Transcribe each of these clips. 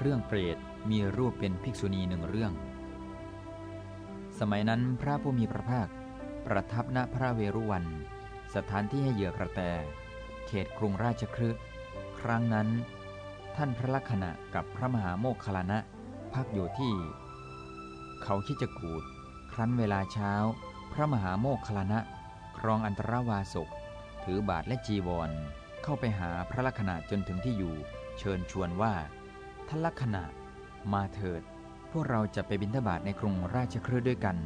เรื่องเปรตมีรูปเป็นภิกษุณีหนึ่งเรื่อง สมัยนั้นพระผู้มีพระภาค ประทับณพระเวรุวัน สถานที่ให้เหยื่อกระแต เขตกรุงราชครึครั้งนั้น ท่านพระลักษณะกับพระมหาโมคคลานะพักอยู่ที่ เขาคิจกูดครั้นเวลาเช้า พระมหาโมคคลานะครองอันตรวาสกถือบาทและจีวร เข้าไปหาพระลักษณะจนถึงที่อยู่ เชิญชวนว่า ท่านลักษณะ มาเถิด พวกเราจะไปบิณฑบาตในกรุงราชครืด้วยกัน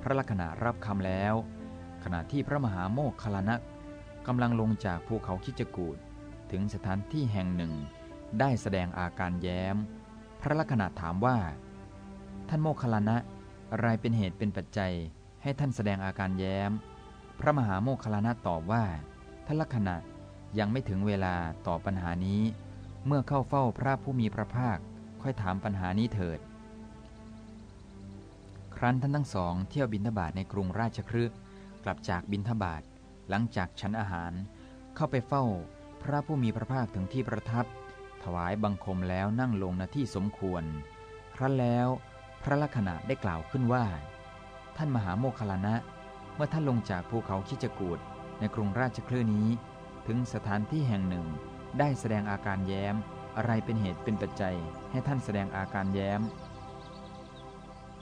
พระลักษณะรับคำแล้ว ขณะที่พระมหาโมคคลานะกำลังลงจากภูเขาคิจกูดถึงสถานที่แห่งหนึ่ง ได้แสดงอาการแย้ม พระลักษณะถามว่า ท่านโมคคลานะอะไรเป็นเหตุเป็นปัจจัยให้ท่านแสดงอาการแย้ม พระมหาโมคคลานะตอบว่าท่านลักษณะยังไม่ถึงเวลาตอบปัญหานี้ เมื่อเข้าเฝ้าพระผู้มีพระภาค ค่อยถามปัญหานี้เถิด ครั้นท่านทั้งสองเที่ยวบินทบาทในกรุงราชครึกลับจากบินทบาทหลังจากฉันอาหาร เข้าไปเฝ้าพระผู้มีพระภาคถึงที่ประทับ ถวายบังคมแล้วนั่งลงณที่สมควร ครั้นแล้วพระลักษณะได้กล่าวขึ้นว่า ท่านมหาโมคคลานะ เมื่อท่านลงจากภูเขาคิจกูดในกรุงราชคลื่นี้ ถึงสถานที่แห่งหนึ่ง ได้แสดงอาการแย้ม อะไรเป็นเหตุเป็นปัจจัยให้ท่านแสดงอาการแย้ม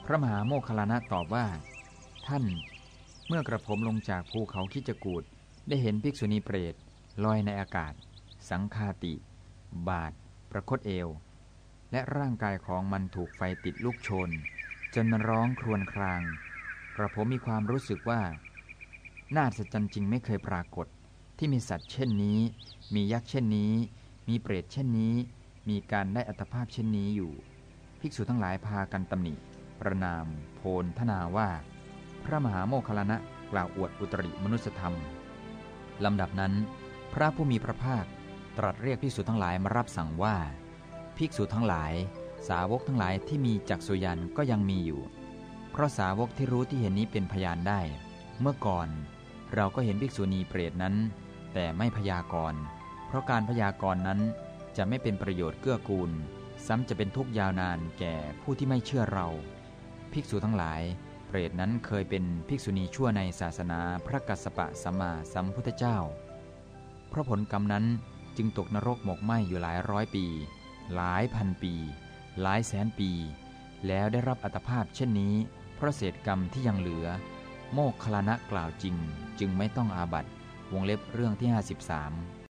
พระมหาโมคคลานะตอบว่า ท่าน เมื่อกระผมลงจากภูเขาคิจกูดได้เห็นภิกษุณีเปรตลอยในอากาศ สังคาติ บาทประคตเอว และร่างกายของมันถูกไฟติดลูกชน จนมันร้องครวญคราง กระผมมีความรู้สึกว่า น่าสัจจจริงไม่เคยปรากฏ ที่มีสัตว์เช่นนี้ มียักษ์เช่นนี้ มีเปรตเช่นนี้ มีการได้อัตภาพเช่นนี้อยู่ ภิกษุทั้งหลายพากันตำหนิ ประนาม โพลทนาว่า พระมหาโมคลานะกล่าวอวดอุตริมนุสธรรมลำดับนั้น พระผู้มีพระภาคตรัสเรียกภิกษุทั้งหลายมารับสั่งว่า ภิกษุทั้งหลาย สาวกทั้งหลายที่มีจักษุยันก็ยังมีอยู่ เพราะสาวกที่รู้ที่เห็นนี้เป็นพยานได้ เมื่อก่อนเราก็เห็นภิกษุณีเปรตนั้น แต่ไม่พยากรณ์ เพราะการพยากรณ์นั้นจะไม่เป็นประโยชน์เกื้อกูล ซ้ำจะเป็นทุกข์ยาวนานแก่ผู้ที่ไม่เชื่อเรา ภิกษุทั้งหลาย เปรตนั้นเคยเป็นภิกษุณีชั่วในศาสนาพระกัสสปะสัมมาสัมพุทธเจ้า เพราะผลกรรมนั้นจึงตกนรกหมกไหมอยู่หลายร้อยปี หลายพันปี หลายแสนปี แล้วได้รับอัตภาพเช่นนี้ เพราะเศษกรรมที่ยังเหลือ โมกขลานะกล่าวจริง จึงไม่ต้องอาบัต วงเล็บเรื่องที่ 53